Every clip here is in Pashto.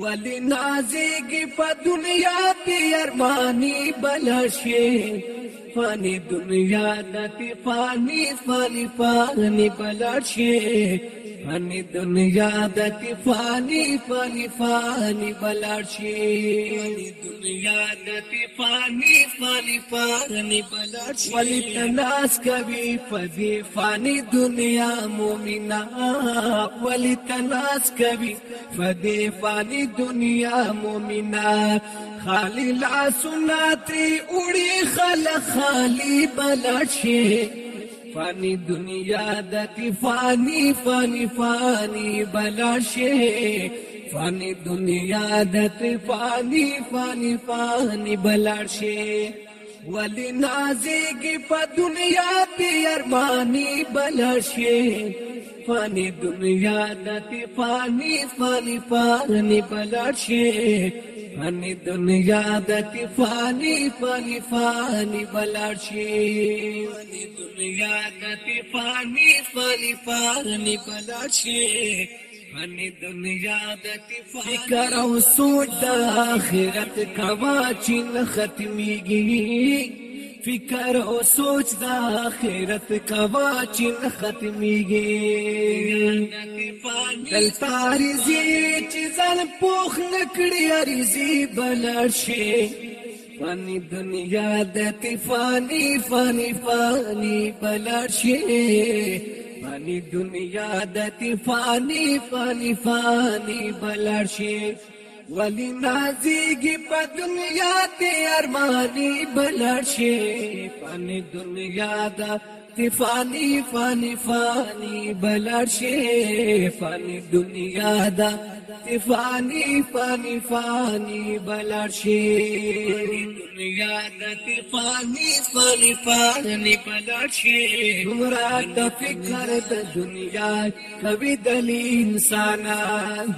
ولی نازیگی پا دنیا تی ارمانی بلشه فانی دنیا دتی فانی فانی فانی بلارشی فانی دنیا دتی فانی فانی فانی بلارشی فانی دنیا دتی فانی فانی فانی بلارشی ولی تناس کوي پدی فانی دنیا مومنا ولی تناس کوي پدی فانی دنیا مومنا خالی لا سناتی اڑی خل خالی بلاشے فانی دنیا دتی فانی فانی فانی بلا فانی دنیا دتی فانی فانی فانی ولی بلا کی پا دنیا تی ارمانی بلاشے فانی دنیا دتی فانی فانی فانی بلارشی فانی دنیا دتی فانی فانی فانی بلارشی فانی دنیا دتی فانی فانی فانی بلارشی فانی دنیا دتی فکر او سوچ د آخرت کوا چین ختمیږي فکر او سوچ دا اخرت کوا چې ختميږي دل تاریزي چې ځان پوخ نکړي ارزي بلړ شي فانی دنیا د تفانی فانی فانی بلړ شي فانی دنیا د تفانی فانی فانی بلړ شي ولی نازیگی پا دنیا تی ارمانی بلرشی پانی دنیا دا تی فانی فانی فانی بلرشی فانی دنیا دا تی فانی فانی فانی بلرشی دنیا دا تی فانی فانی فانی بلرشی نورا دا فکر دا دنیا کبی دلی انسانان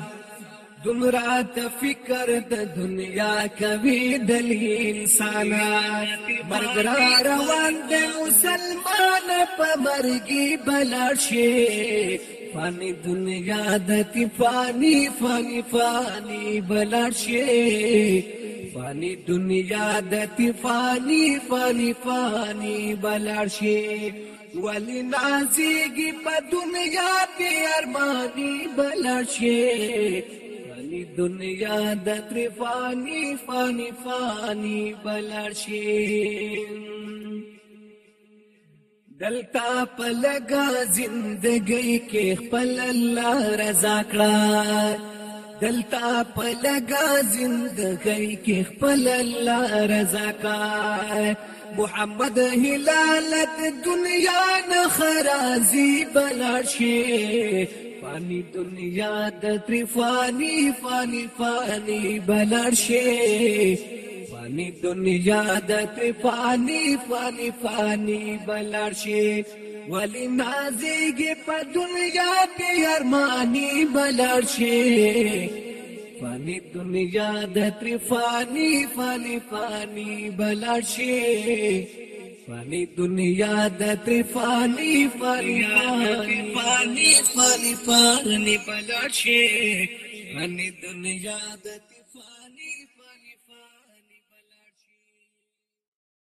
دومره ته فکر د دنیا کوي دلیل انسان مرګ را روان دی مسلمان په مرګي بلار شي فانی دنیا د تی فانی فانی فانی بلار شي فانی دنیا د تی فانی فانی فانی بلار شي ولی نازیگی پا دنیا پی ارمانی بلر شی لی دنیا د تریفانی فانی فانی بلرشین دلتا پلگا زندگی کې خپل الله رضا کړه دلتا پلگا زندگی کې خپل الله رضا کړه محمد هلالت دنیا نه خرازي بلار شي فاني دنیا د تری فاني فاني فانی بلرشه فاني دنیا د تری فاني فاني فانی بلرشه ولی نازیږي په دنیا کې ارمانی بلرشه فاني دنیا د تری فاني فاني فانی بلرشه फनी दुनिया दते फानी फरी पानी पानी फरी पानी पलट फनी दुनिया दते